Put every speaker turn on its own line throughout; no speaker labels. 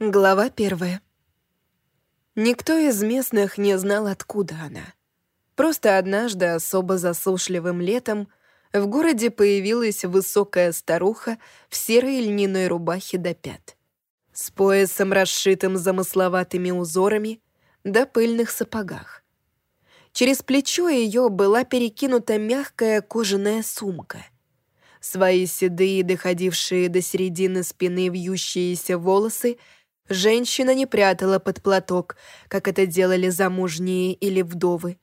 Глава первая. Никто из местных не знал, откуда она. Просто однажды, особо засушливым летом, в городе появилась высокая старуха в серой льняной рубахе до пят, с поясом, расшитым замысловатыми узорами, да пыльных сапогах. Через плечо ее была перекинута мягкая кожаная сумка. Свои седые, доходившие до середины спины вьющиеся волосы — Женщина не прятала под платок, как это делали замужние или вдовы.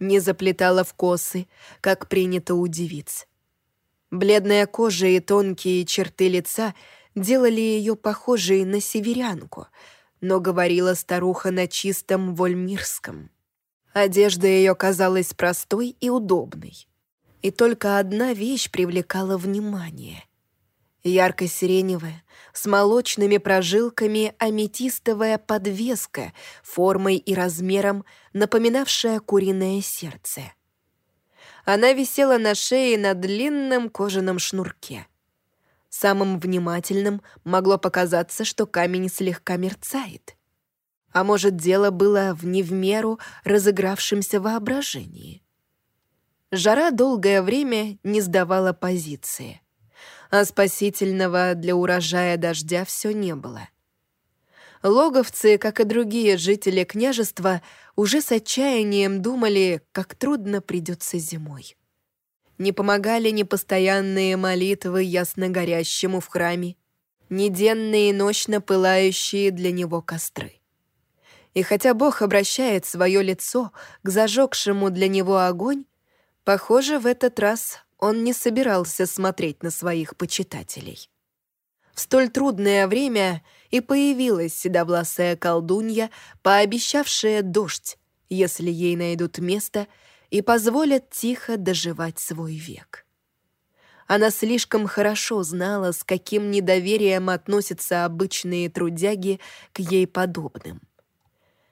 Не заплетала в косы, как принято у девиц. Бледная кожа и тонкие черты лица делали ее похожей на северянку, но говорила старуха на чистом вольмирском. Одежда ее казалась простой и удобной. И только одна вещь привлекала внимание — Ярко-сиреневая, с молочными прожилками аметистовая подвеска, формой и размером напоминавшая куриное сердце. Она висела на шее на длинном кожаном шнурке. Самым внимательным могло показаться, что камень слегка мерцает. А может, дело было в не в меру разыгравшемся воображении. Жара долгое время не сдавала позиции а спасительного для урожая дождя все не было. Логовцы, как и другие жители княжества, уже с отчаянием думали, как трудно придется зимой. Не помогали ни постоянные молитвы ясно горящему в храме, ни денные и ночно пылающие для него костры. И хотя Бог обращает свое лицо к зажегшему для него огонь, похоже, в этот раз он не собирался смотреть на своих почитателей. В столь трудное время и появилась седовласая колдунья, пообещавшая дождь, если ей найдут место и позволят тихо доживать свой век. Она слишком хорошо знала, с каким недоверием относятся обычные трудяги к ей подобным.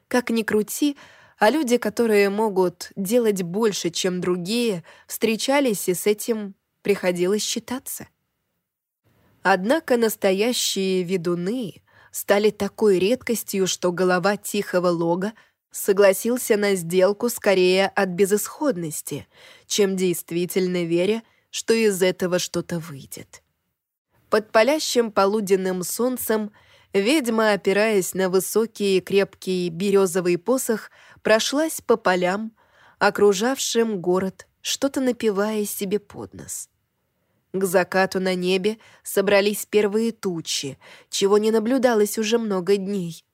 Как ни крути, а люди, которые могут делать больше, чем другие, встречались, и с этим приходилось считаться. Однако настоящие ведуны стали такой редкостью, что голова тихого лога согласился на сделку скорее от безысходности, чем действительно веря, что из этого что-то выйдет. Под палящим полуденным солнцем ведьма, опираясь на высокий и крепкий березовый посох, прошлась по полям, окружавшим город, что-то напивая себе под нос. К закату на небе собрались первые тучи, чего не наблюдалось уже много дней.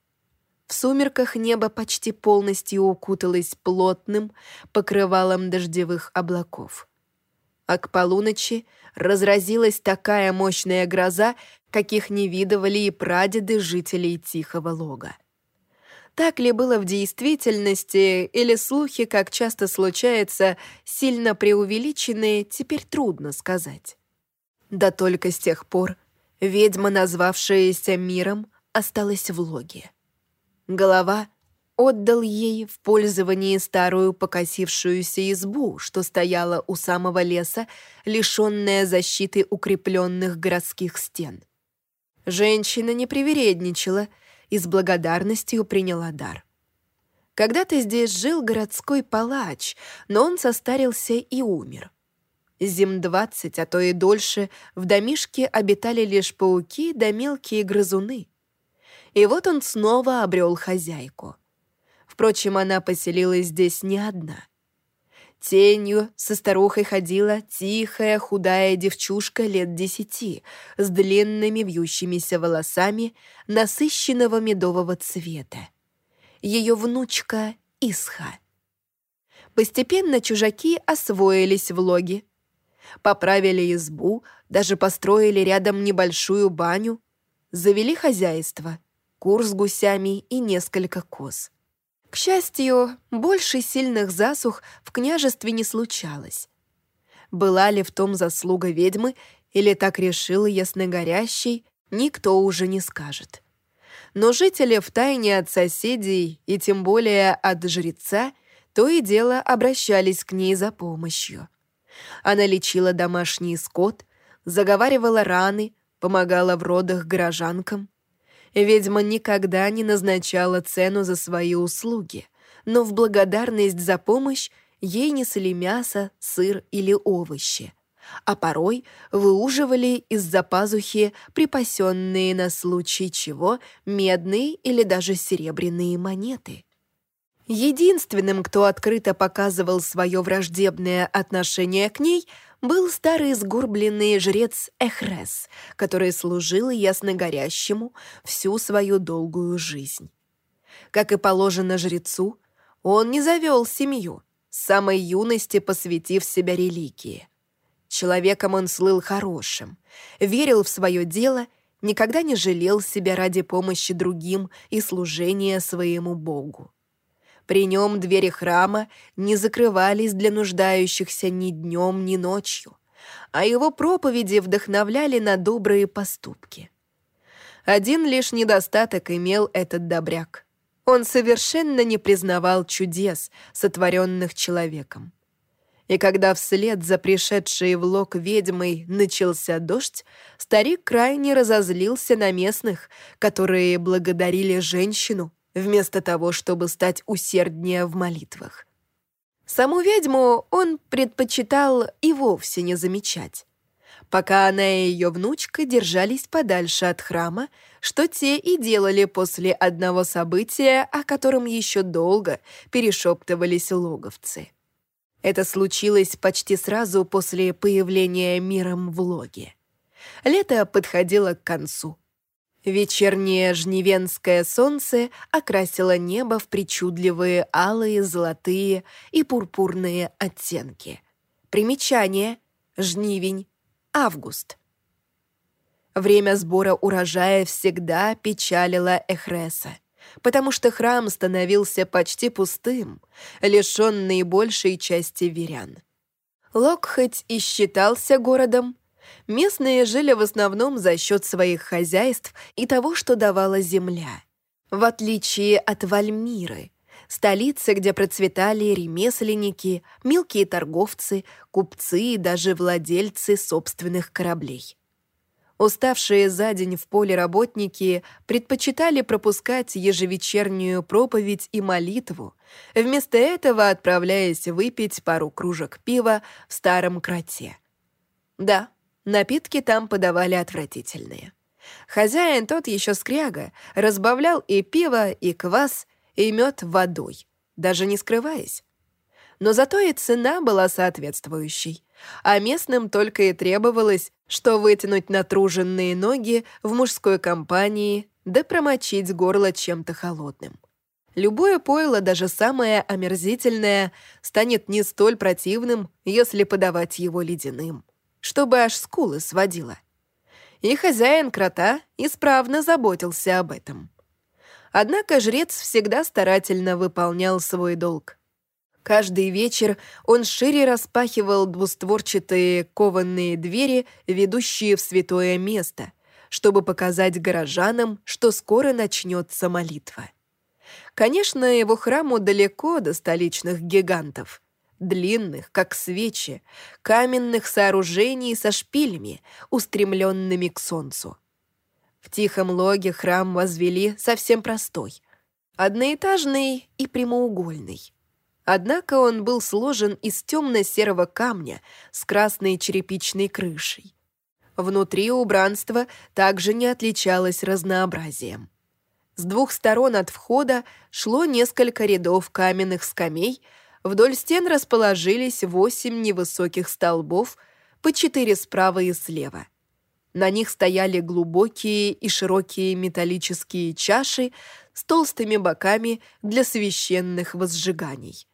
В сумерках небо почти полностью укуталось плотным покрывалом дождевых облаков. А к полуночи разразилась такая мощная гроза, каких не видывали и прадеды жителей Тихого Лога. Так ли было в действительности, или слухи, как часто случается, сильно преувеличенные, теперь трудно сказать. Да только с тех пор ведьма, назвавшаяся миром, осталась в логе. Голова отдал ей в пользование старую покосившуюся избу, что стояла у самого леса, лишенная защиты укрепленных городских стен. Женщина не привередничала — и с благодарностью приняла дар. Когда-то здесь жил городской палач, но он состарился и умер. Зим двадцать, а то и дольше, в домишке обитали лишь пауки да мелкие грызуны. И вот он снова обрел хозяйку. Впрочем, она поселилась здесь не одна. Тенью со старухой ходила тихая, худая девчушка лет десяти с длинными вьющимися волосами насыщенного медового цвета. Ее внучка Исха. Постепенно чужаки освоились в логе. Поправили избу, даже построили рядом небольшую баню, завели хозяйство, кур с гусями и несколько коз. К счастью, больше сильных засух в княжестве не случалось. Была ли в том заслуга ведьмы, или так решил ясногорящий, никто уже не скажет. Но жители втайне от соседей, и тем более от жреца, то и дело обращались к ней за помощью. Она лечила домашний скот, заговаривала раны, помогала в родах горожанкам. Ведьма никогда не назначала цену за свои услуги, но в благодарность за помощь ей несли мясо, сыр или овощи, а порой выуживали из-за пазухи припасенные на случай чего медные или даже серебряные монеты. Единственным, кто открыто показывал свое враждебное отношение к ней, был старый сгорбленный жрец Эхрес, который служил ясногорящему всю свою долгую жизнь. Как и положено жрецу, он не завел семью, с самой юности посвятив себя религии. Человеком он слыл хорошим, верил в свое дело, никогда не жалел себя ради помощи другим и служения своему Богу. При нем двери храма не закрывались для нуждающихся ни днем, ни ночью, а его проповеди вдохновляли на добрые поступки. Один лишь недостаток имел этот добряк. Он совершенно не признавал чудес, сотворенных человеком. И когда вслед за пришедшей в лог ведьмой начался дождь, старик крайне разозлился на местных, которые благодарили женщину, вместо того, чтобы стать усерднее в молитвах. Саму ведьму он предпочитал и вовсе не замечать. Пока она и ее внучка держались подальше от храма, что те и делали после одного события, о котором еще долго перешептывались логовцы. Это случилось почти сразу после появления миром в логе. Лето подходило к концу. Вечернее жнивенское солнце окрасило небо в причудливые алые, золотые и пурпурные оттенки. Примечание. Жнивень. Август. Время сбора урожая всегда печалило Эхреса, потому что храм становился почти пустым, лишён наибольшей части верян. Лок хоть и считался городом, Местные жили в основном за счет своих хозяйств и того, что давала земля. В отличие от Вальмиры, столицы, где процветали ремесленники, мелкие торговцы, купцы и даже владельцы собственных кораблей. Уставшие за день в поле работники предпочитали пропускать ежевечернюю проповедь и молитву, вместо этого отправляясь выпить пару кружек пива в старом кроте. Да, Напитки там подавали отвратительные. Хозяин тот еще скряга, разбавлял и пиво, и квас, и мед водой, даже не скрываясь. Но зато и цена была соответствующей, а местным только и требовалось, что вытянуть натруженные ноги в мужской компании да промочить горло чем-то холодным. Любое пойло, даже самое омерзительное, станет не столь противным, если подавать его ледяным чтобы аж скулы сводила. И хозяин крота исправно заботился об этом. Однако жрец всегда старательно выполнял свой долг. Каждый вечер он шире распахивал двустворчатые кованные двери, ведущие в святое место, чтобы показать горожанам, что скоро начнется молитва. Конечно, его храму далеко до столичных гигантов — длинных, как свечи, каменных сооружений со шпилями, устремленными к солнцу. В тихом логе храм возвели совсем простой, одноэтажный и прямоугольный. Однако он был сложен из темно-серого камня с красной черепичной крышей. Внутри убранство также не отличалось разнообразием. С двух сторон от входа шло несколько рядов каменных скамей — Вдоль стен расположились восемь невысоких столбов, по четыре справа и слева. На них стояли глубокие и широкие металлические чаши с толстыми боками для священных возжиганий.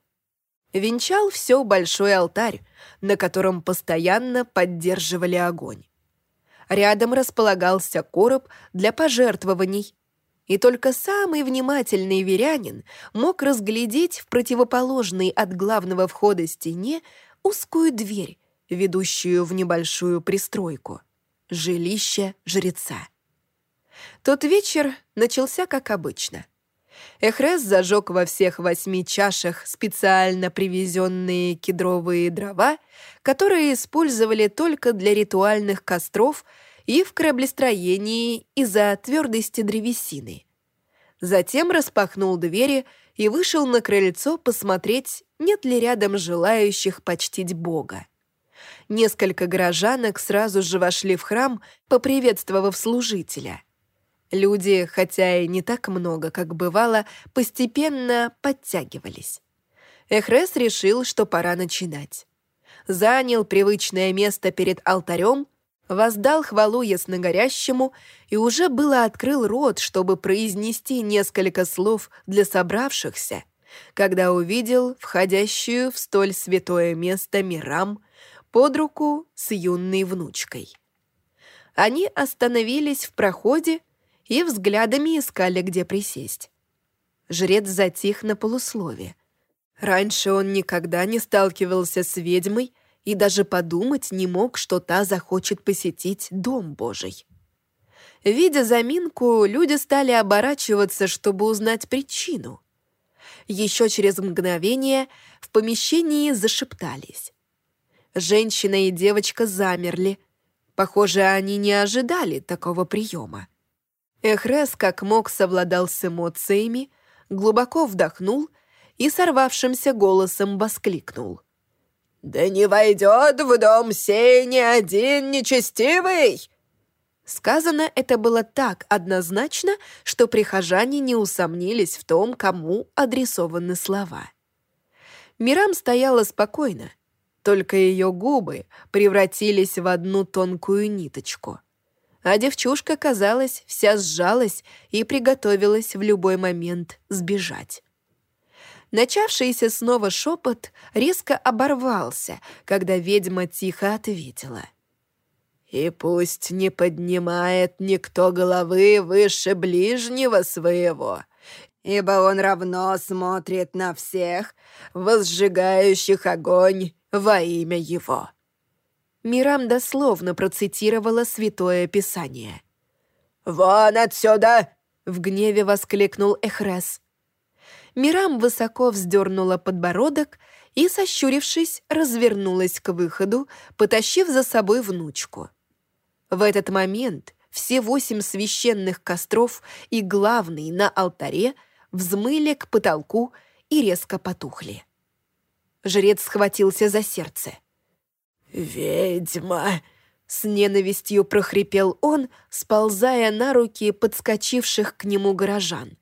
Венчал все большой алтарь, на котором постоянно поддерживали огонь. Рядом располагался короб для пожертвований, и только самый внимательный верянин мог разглядеть в противоположной от главного входа стене узкую дверь, ведущую в небольшую пристройку — жилище жреца. Тот вечер начался как обычно. Эхрес зажег во всех восьми чашах специально привезенные кедровые дрова, которые использовали только для ритуальных костров и в кораблестроении из-за твердости древесины. Затем распахнул двери и вышел на крыльцо посмотреть, нет ли рядом желающих почтить Бога. Несколько горожанок сразу же вошли в храм, поприветствовав служителя. Люди, хотя и не так много, как бывало, постепенно подтягивались. Эхрес решил, что пора начинать. Занял привычное место перед алтарем, воздал хвалу ясногорящему и уже было открыл рот, чтобы произнести несколько слов для собравшихся, когда увидел входящую в столь святое место Мирам под руку с юной внучкой. Они остановились в проходе и взглядами искали, где присесть. Жрец затих на полуслове. Раньше он никогда не сталкивался с ведьмой и даже подумать не мог, что та захочет посетить Дом Божий. Видя заминку, люди стали оборачиваться, чтобы узнать причину. Еще через мгновение в помещении зашептались. Женщина и девочка замерли. Похоже, они не ожидали такого приема. Эхрес как мог совладал с эмоциями, глубоко вдохнул и сорвавшимся голосом воскликнул. «Да не войдет в дом сей ни один нечестивый!» Сказано это было так однозначно, что прихожане не усомнились в том, кому адресованы слова. Мирам стояла спокойно, только ее губы превратились в одну тонкую ниточку. А девчушка, казалось, вся сжалась и приготовилась в любой момент сбежать. Начавшийся снова шепот резко оборвался, когда ведьма тихо ответила. «И пусть не поднимает никто головы выше ближнего своего, ибо он равно смотрит на всех, возжигающих огонь во имя его». Мирам дословно процитировала Святое Писание. «Вон отсюда!» — в гневе воскликнул Эхрес. Мирам высоко вздернула подбородок и, сощурившись, развернулась к выходу, потащив за собой внучку. В этот момент все восемь священных костров и главный на алтаре взмыли к потолку и резко потухли. Жрец схватился за сердце. «Ведьма!» — с ненавистью прохрипел он, сползая на руки подскочивших к нему горожан.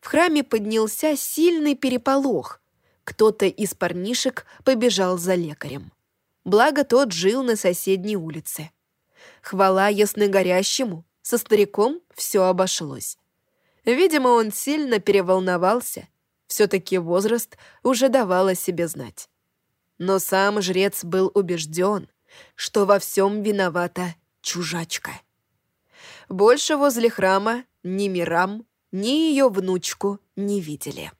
В храме поднялся сильный переполох. Кто-то из парнишек побежал за лекарем. Благо тот жил на соседней улице. Хвала ясногорящему, со стариком все обошлось. Видимо, он сильно переволновался. Все-таки возраст уже давал о себе знать. Но сам жрец был убежден, что во всем виновата чужачка. Больше возле храма ни Мирам, ни ее внучку не видели.